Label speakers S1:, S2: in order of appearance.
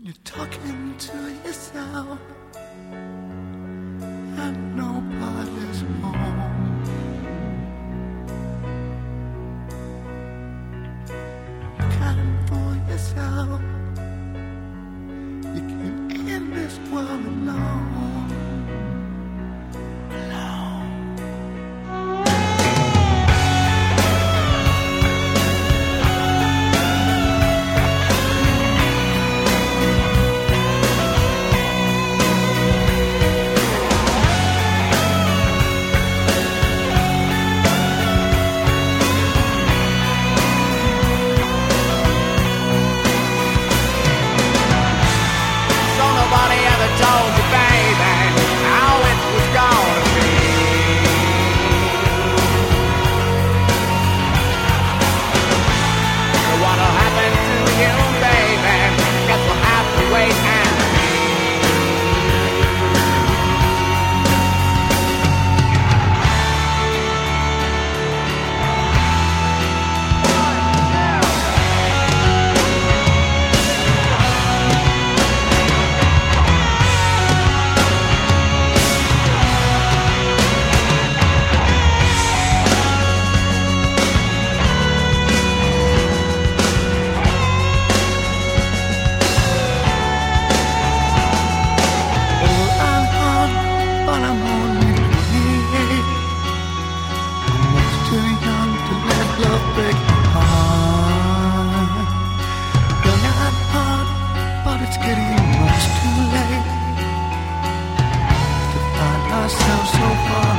S1: when you're talking to yourself. I know. it's getting much too late to find ourselves so far.